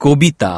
কবিতা